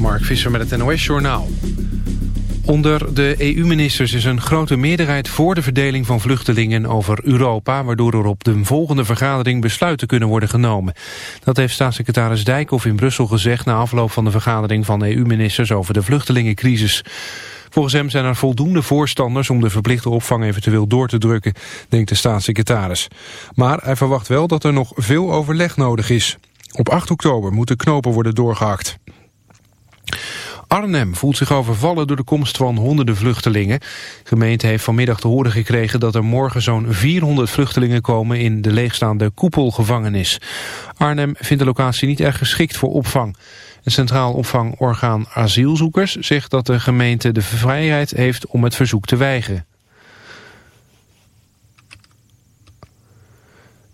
Mark Visser met het NOS-journaal. Onder de EU-ministers is een grote meerderheid voor de verdeling van vluchtelingen over Europa, waardoor er op de volgende vergadering besluiten kunnen worden genomen. Dat heeft staatssecretaris Dijkhoff in Brussel gezegd na afloop van de vergadering van EU-ministers over de vluchtelingencrisis. Volgens hem zijn er voldoende voorstanders om de verplichte opvang eventueel door te drukken, denkt de staatssecretaris. Maar hij verwacht wel dat er nog veel overleg nodig is. Op 8 oktober moeten knopen worden doorgehakt. Arnhem voelt zich overvallen door de komst van honderden vluchtelingen. De gemeente heeft vanmiddag te horen gekregen dat er morgen zo'n 400 vluchtelingen komen in de leegstaande koepelgevangenis. Arnhem vindt de locatie niet erg geschikt voor opvang. Het Centraal Opvangorgaan Asielzoekers zegt dat de gemeente de vrijheid heeft om het verzoek te weigeren.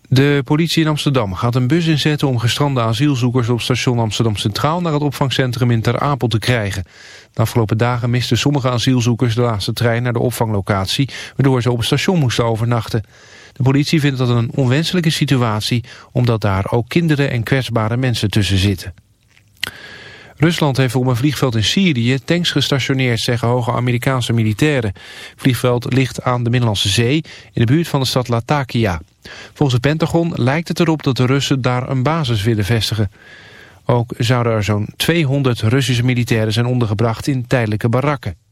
De politie in Amsterdam gaat een bus inzetten om gestrande asielzoekers op station Amsterdam Centraal naar het opvangcentrum in Ter Apel te krijgen. De afgelopen dagen misten sommige asielzoekers de laatste trein naar de opvanglocatie, waardoor ze op het station moesten overnachten. De politie vindt dat een onwenselijke situatie, omdat daar ook kinderen en kwetsbare mensen tussen zitten. Rusland heeft op een vliegveld in Syrië tanks gestationeerd, zeggen hoge Amerikaanse militairen. Het vliegveld ligt aan de Middellandse Zee in de buurt van de stad Latakia. Volgens het Pentagon lijkt het erop dat de Russen daar een basis willen vestigen. Ook zouden er zo'n 200 Russische militairen zijn ondergebracht in tijdelijke barakken.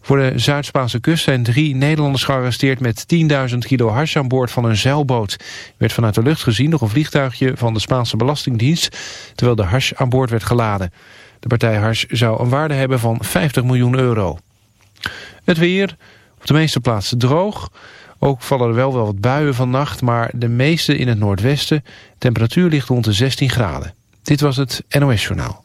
Voor de Zuid-Spaanse kust zijn drie Nederlanders gearresteerd met 10.000 kilo hash aan boord van een zeilboot. werd vanuit de lucht gezien nog een vliegtuigje van de Spaanse Belastingdienst, terwijl de hash aan boord werd geladen. De partij hash zou een waarde hebben van 50 miljoen euro. Het weer, op de meeste plaatsen droog. Ook vallen er wel wel wat buien vannacht, maar de meeste in het noordwesten. Temperatuur ligt rond de 16 graden. Dit was het NOS Journaal.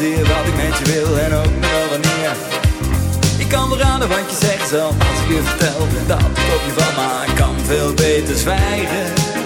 Ik fantaseer, wat ik met je wil en ook nog wel wanneer. Ik kan wel raden wat je zegt zelf als ik je vertel dat ik op je val, maar kan veel beter zwijgen.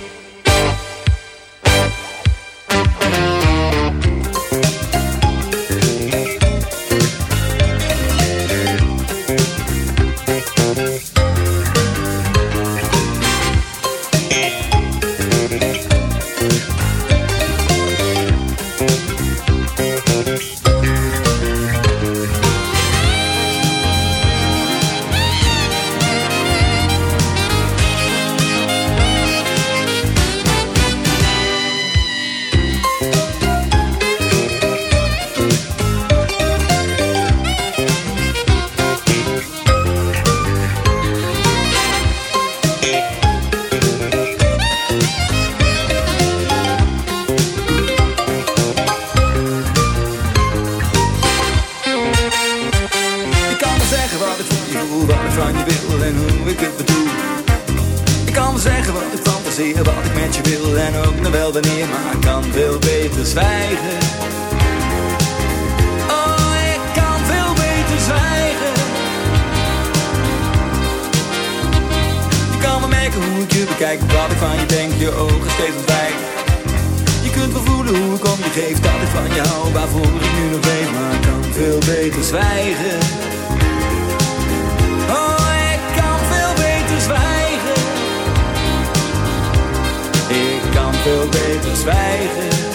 Veel beter zwijgen.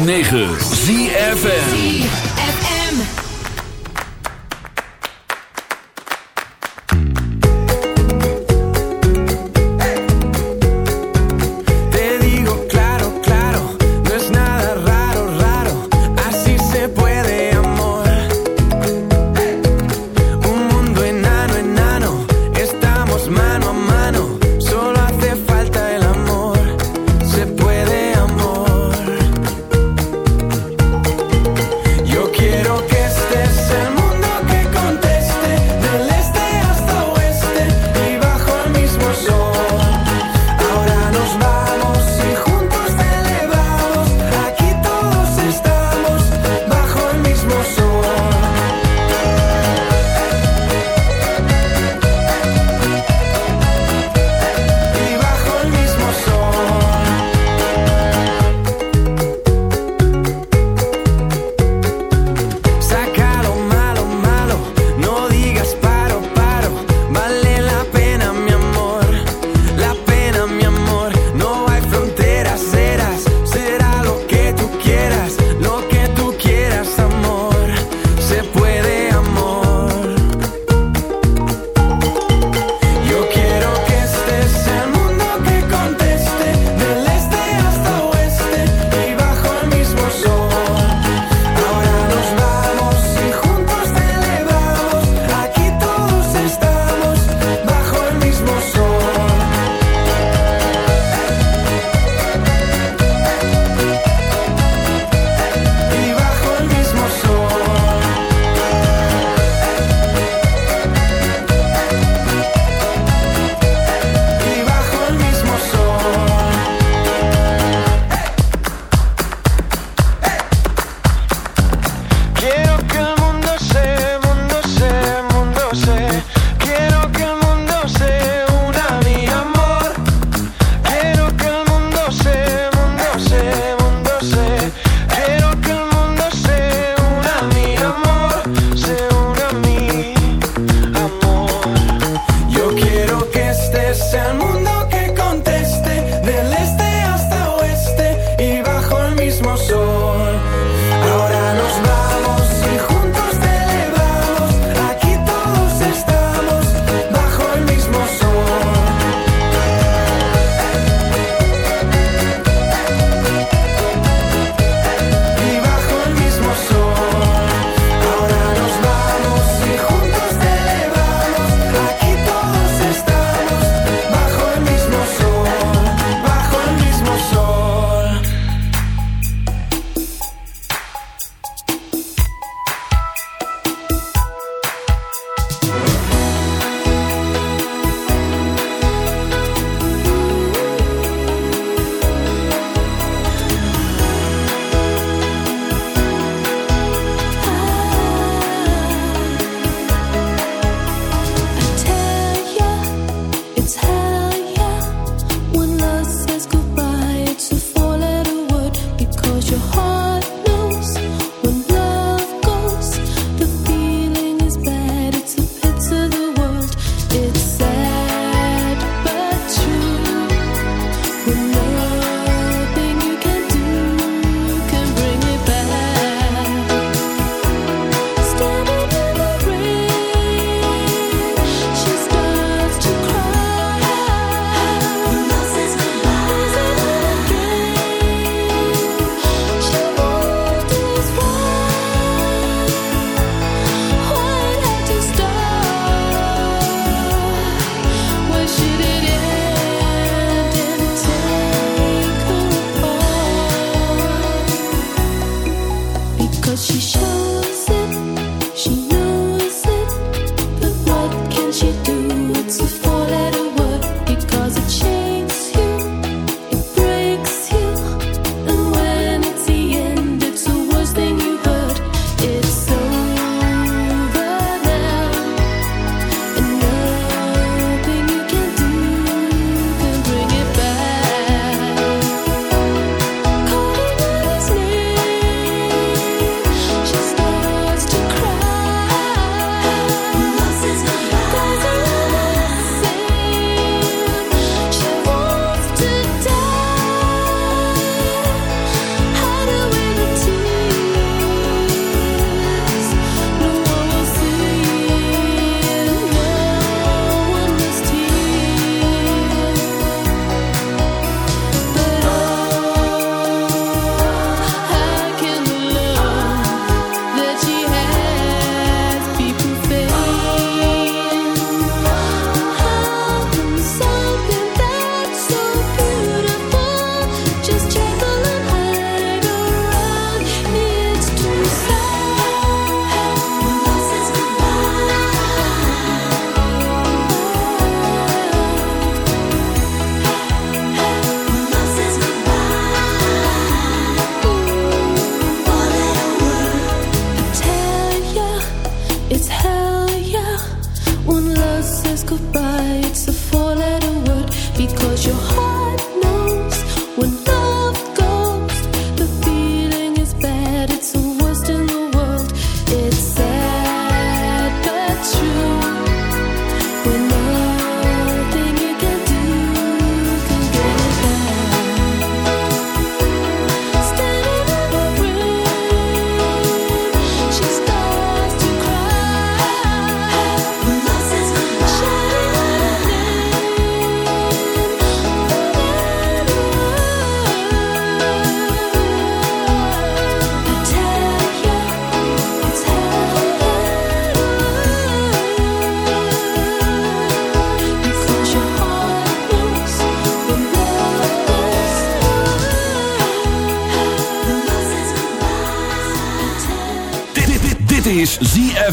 106.9 close your heart.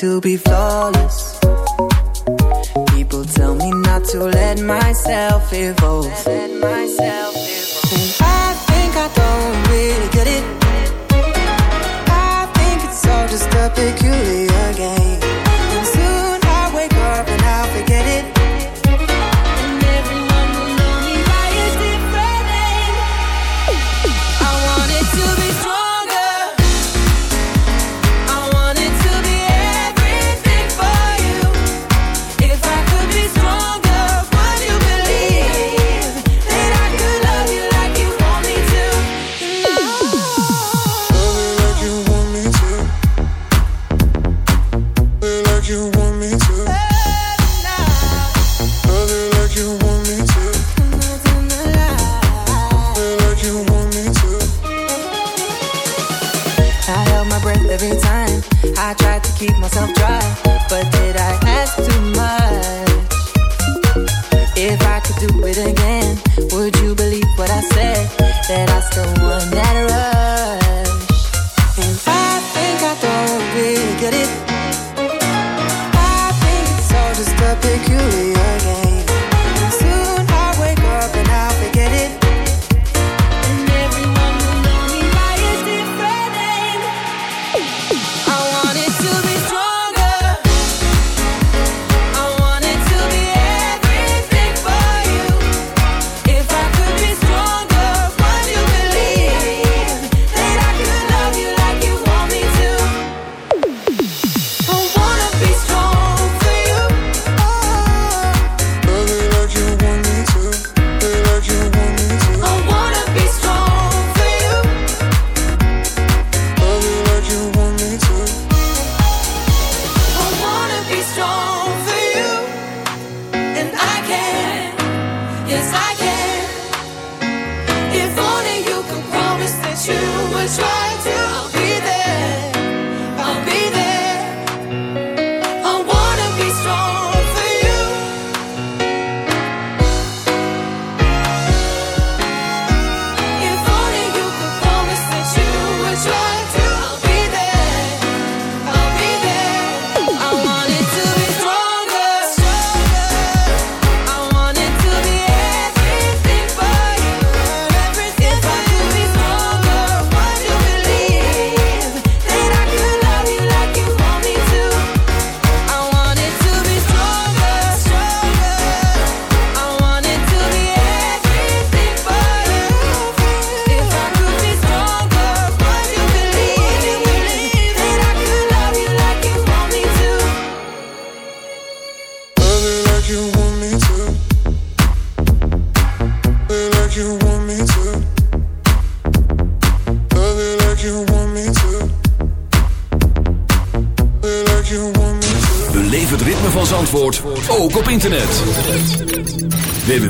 To be flawless. People tell me not to let myself evolve. Let myself evolve. I think I don't really get it.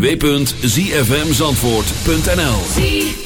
www.zfmzandvoort.nl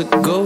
a ghost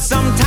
sometimes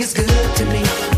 is good to me.